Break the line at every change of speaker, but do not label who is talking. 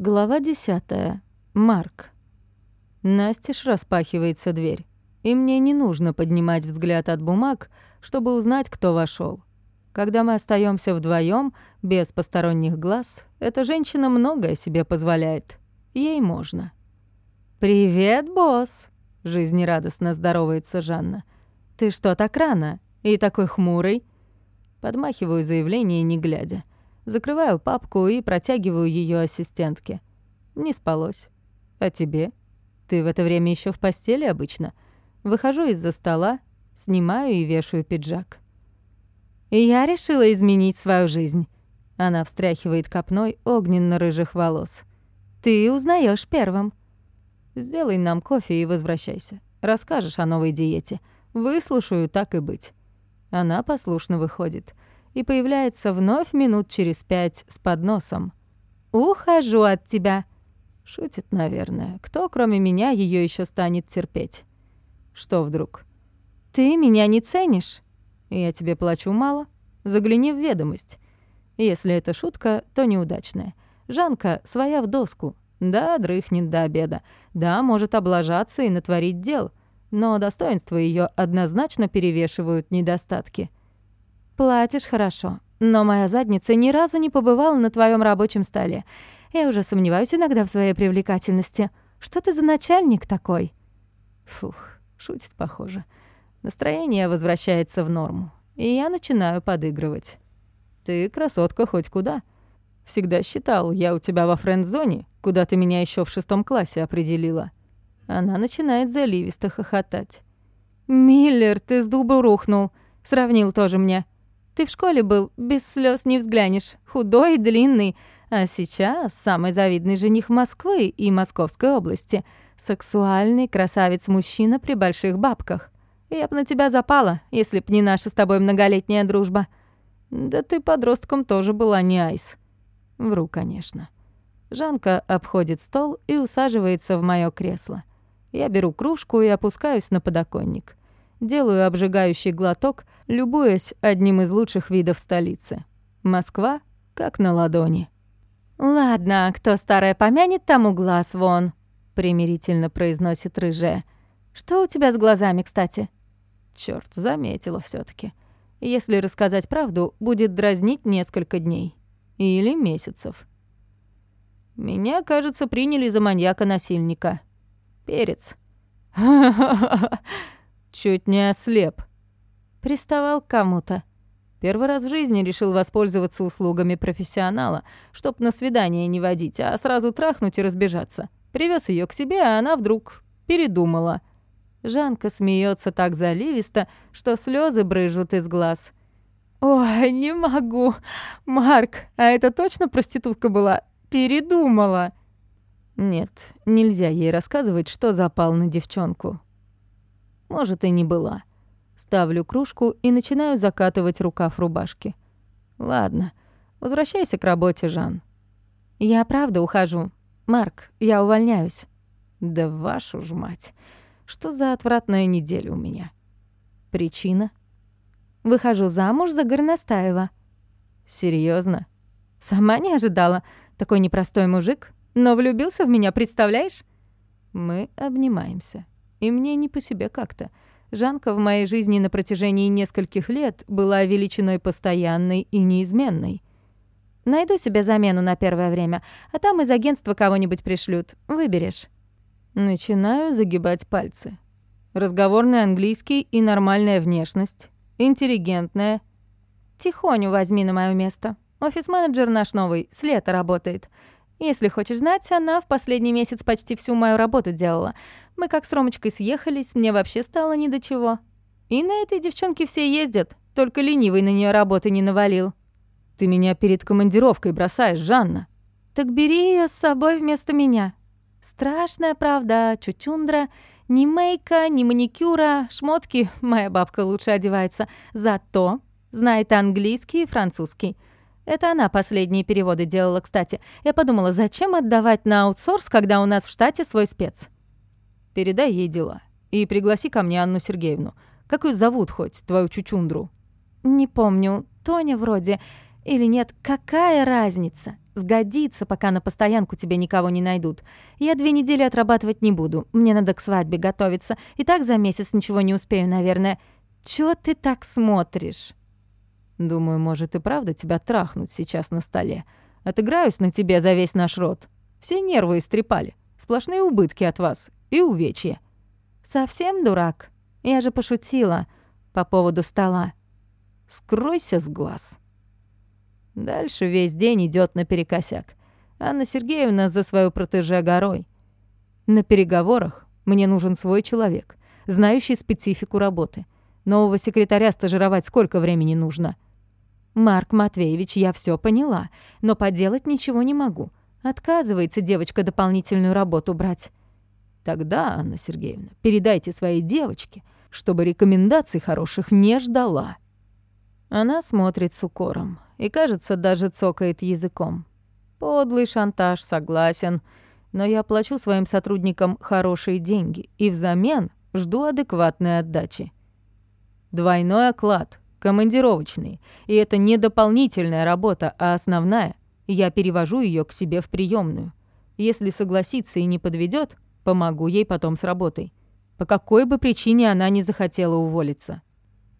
Глава 10. Марк. Настежь распахивается дверь, и мне не нужно поднимать взгляд от бумаг, чтобы узнать, кто вошел. Когда мы остаемся вдвоем без посторонних глаз, эта женщина многое себе позволяет. Ей можно. «Привет, босс!» — жизнерадостно здоровается Жанна. «Ты что так рано? И такой хмурый?» Подмахиваю заявление, не глядя. Закрываю папку и протягиваю ее ассистентке. Не спалось. А тебе? Ты в это время еще в постели обычно? Выхожу из-за стола, снимаю и вешаю пиджак. Я решила изменить свою жизнь. Она встряхивает копной огненно-рыжих волос. Ты узнаешь первым. Сделай нам кофе и возвращайся. Расскажешь о новой диете. Выслушаю, так и быть. Она послушно выходит и появляется вновь минут через пять с подносом. «Ухожу от тебя!» Шутит, наверное. Кто, кроме меня, ее еще станет терпеть? Что вдруг? «Ты меня не ценишь?» «Я тебе плачу мало. Загляни в ведомость. Если это шутка, то неудачная. Жанка своя в доску. Да, дрыхнет до обеда. Да, может облажаться и натворить дел. Но достоинства ее однозначно перевешивают недостатки. «Платишь хорошо, но моя задница ни разу не побывала на твоем рабочем столе. Я уже сомневаюсь иногда в своей привлекательности. Что ты за начальник такой?» Фух, шутит, похоже. Настроение возвращается в норму, и я начинаю подыгрывать. «Ты красотка хоть куда. Всегда считал, я у тебя во френд-зоне, куда ты меня еще в шестом классе определила». Она начинает заливисто хохотать. «Миллер, ты с дуба рухнул. Сравнил тоже мне. Ты в школе был, без слез не взглянешь, худой и длинный, а сейчас самый завидный жених Москвы и Московской области, сексуальный красавец-мужчина при больших бабках. Я б на тебя запала, если б не наша с тобой многолетняя дружба. Да ты подростком тоже была не айс. Вру, конечно. Жанка обходит стол и усаживается в моё кресло. Я беру кружку и опускаюсь на подоконник. Делаю обжигающий глоток, любуясь одним из лучших видов столицы. Москва как на ладони. «Ладно, кто старое помянет, тому глаз вон», — примирительно произносит рыжая. «Что у тебя с глазами, кстати?» Чёрт, заметила все таки Если рассказать правду, будет дразнить несколько дней. Или месяцев. Меня, кажется, приняли за маньяка-насильника. Перец. Чуть не ослеп. Приставал к кому-то. Первый раз в жизни решил воспользоваться услугами профессионала, чтоб на свидание не водить, а сразу трахнуть и разбежаться. Привез ее к себе, а она вдруг передумала. Жанка смеется так заливисто, что слезы брыжут из глаз. «Ой, не могу. Марк, а это точно проститутка была? Передумала». Нет, нельзя ей рассказывать, что запал на девчонку. Может, и не была. Ставлю кружку и начинаю закатывать рукав рубашки. Ладно, возвращайся к работе, Жан. Я правда ухожу. Марк, я увольняюсь. Да вашу ж мать. Что за отвратная неделя у меня? Причина? Выхожу замуж за Горностаева. Серьезно? Сама не ожидала. Такой непростой мужик, но влюбился в меня, представляешь? Мы обнимаемся и мне не по себе как-то. Жанка в моей жизни на протяжении нескольких лет была величиной постоянной и неизменной. Найду себе замену на первое время, а там из агентства кого-нибудь пришлют. Выберешь. Начинаю загибать пальцы. Разговорный английский и нормальная внешность. Интеллигентная. Тихоню возьми на моё место. Офис-менеджер наш новый, с лета работает. Если хочешь знать, она в последний месяц почти всю мою работу делала. Мы как с Ромочкой съехались, мне вообще стало ни до чего. И на этой девчонке все ездят, только ленивый на нее работы не навалил. Ты меня перед командировкой бросаешь, Жанна. Так бери ее с собой вместо меня. Страшная правда, чучундра. Ни мейка, ни маникюра, шмотки моя бабка лучше одевается. Зато знает английский и французский. Это она последние переводы делала, кстати. Я подумала, зачем отдавать на аутсорс, когда у нас в штате свой спец? Передай ей дела. И пригласи ко мне Анну Сергеевну. Как ее зовут хоть, твою чучундру? Не помню. Тоня вроде. Или нет, какая разница? Сгодится, пока на постоянку тебе никого не найдут. Я две недели отрабатывать не буду. Мне надо к свадьбе готовиться. И так за месяц ничего не успею, наверное. Чё ты так смотришь?»
«Думаю, может и правда тебя трахнуть сейчас на столе. Отыграюсь на тебе за весь наш род. Все нервы истрепали. Сплошные убытки от вас. И увечья».
«Совсем дурак? Я же пошутила по поводу стола».
«Скройся с глаз». Дальше весь день идёт наперекосяк. Анна Сергеевна за свою протеже горой. На переговорах мне нужен свой человек, знающий специфику работы. Нового секретаря стажировать сколько времени нужно?
Марк Матвеевич, я всё поняла, но поделать ничего не могу. Отказывается девочка дополнительную работу брать.
Тогда, Анна Сергеевна, передайте своей девочке, чтобы рекомендаций хороших не ждала. Она смотрит с укором и, кажется, даже цокает языком. Подлый шантаж, согласен, но я плачу своим сотрудникам хорошие деньги и взамен жду адекватной отдачи. Двойной оклад, командировочный, и это не дополнительная работа, а основная. Я перевожу ее к себе в приемную. Если согласится и не подведет, помогу ей потом с работой. По какой бы причине она не захотела уволиться.